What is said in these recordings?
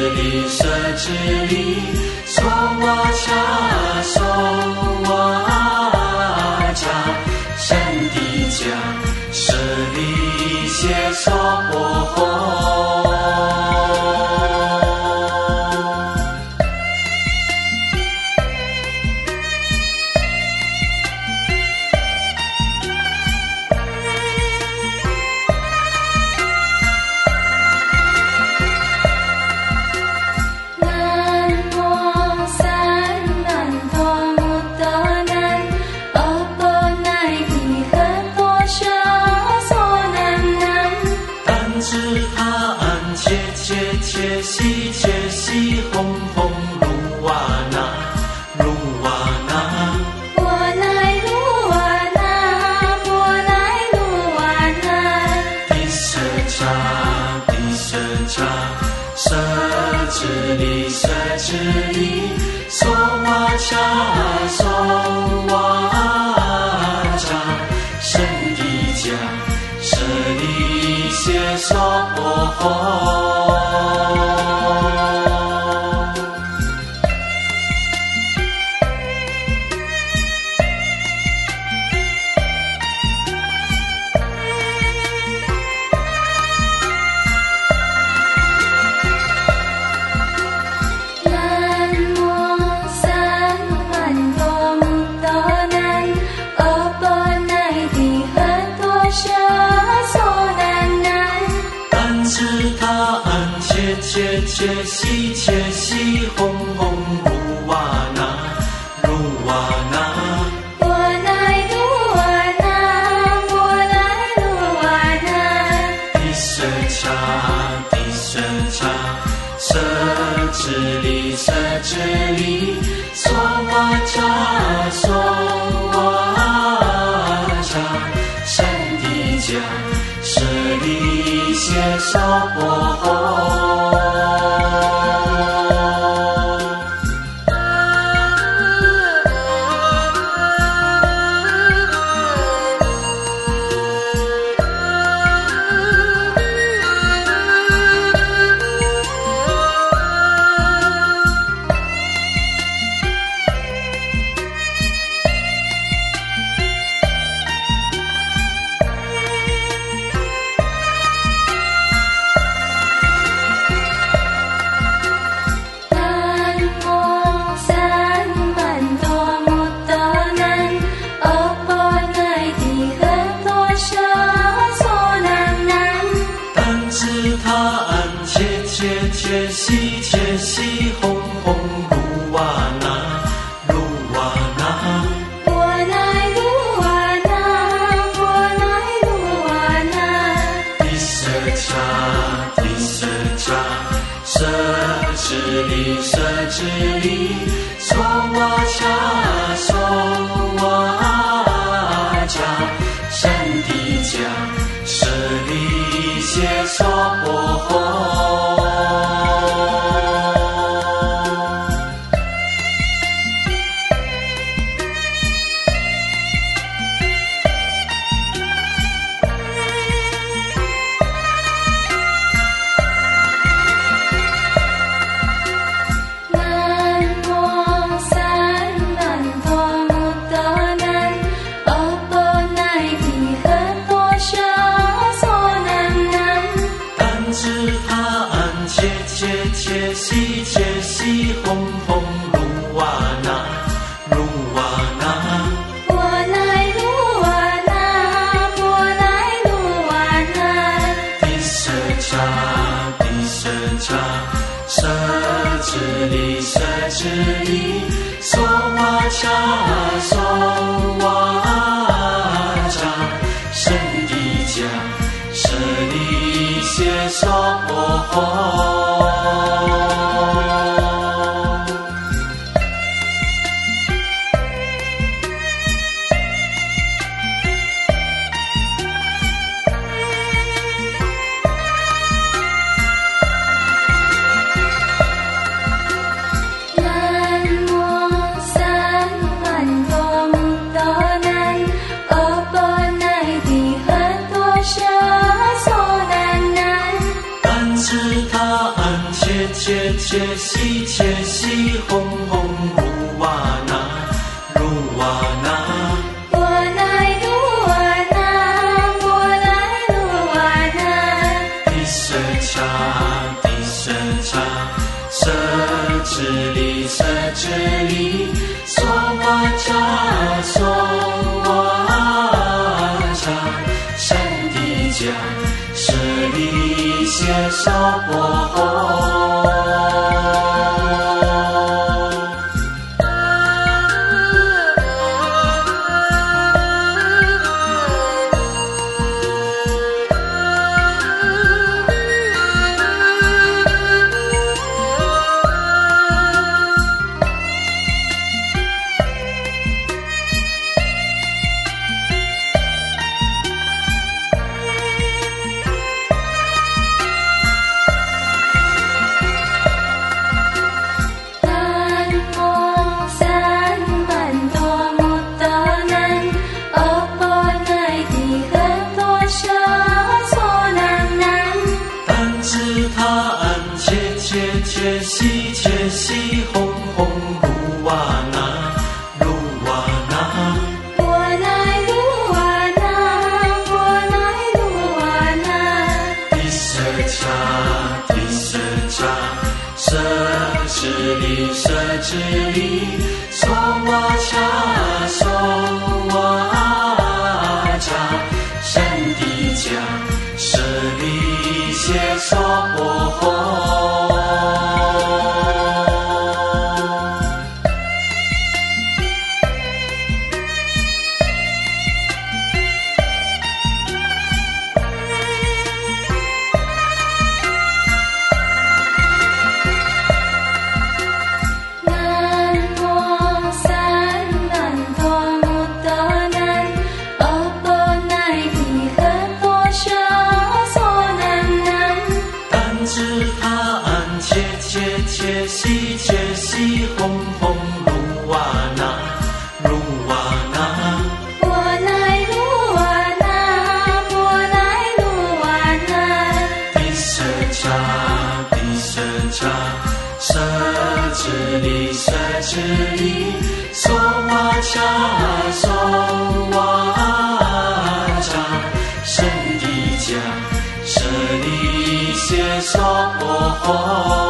舍利舍智利，娑瓦查娑瓦查，圣地迦舍利谢娑婆切切切西切西哄哄鲁瓦那鲁瓦那，我乃鲁瓦那，那，迪舍查迪舍查，舍智利舍智利，娑瓦查娑瓦查，圣地迦舍利谢娑婆智利舍智知他安切切切西切西轰轰鲁瓦那鲁瓦那，我乃鲁瓦那，我乃鲁瓦那，迪舍查迪舍查，舍智利舍智利，娑瓦查娑婆诃切切西切西红红。他切切切，西切西，红红。沙僧瓦渣，神的，舍利些娑婆诃。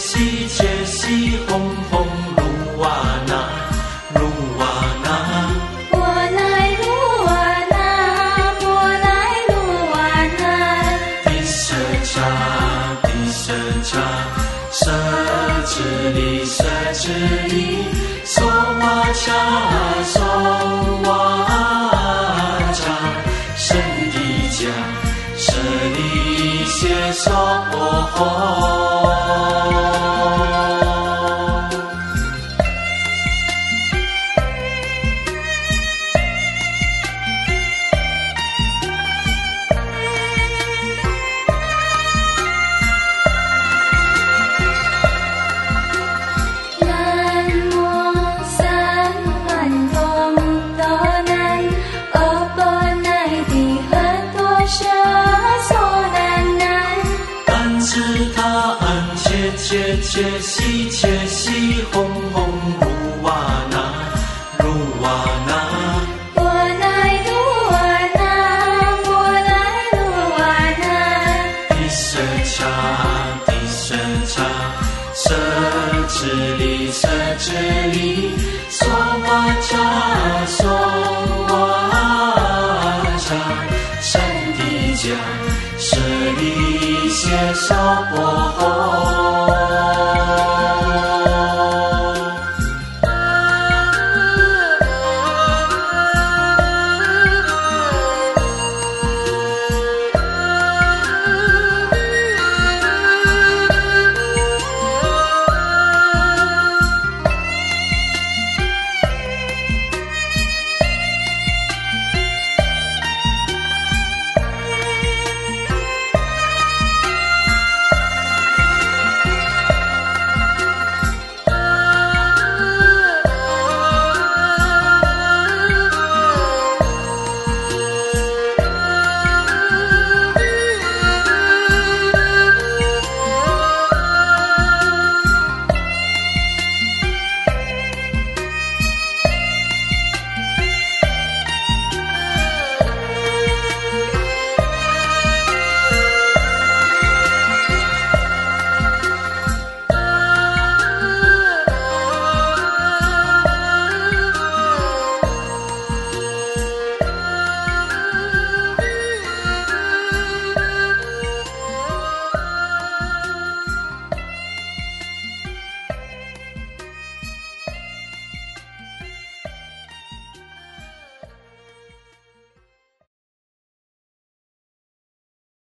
西切西吽吽卢瓦那卢瓦那。波乃卢瓦那，波乃卢瓦那，地舍 cha，地舍 cha，舍智利舍智利，娑瓦 cha，娑瓦 cha，圣地迦，舍利谢娑婆切西切西红。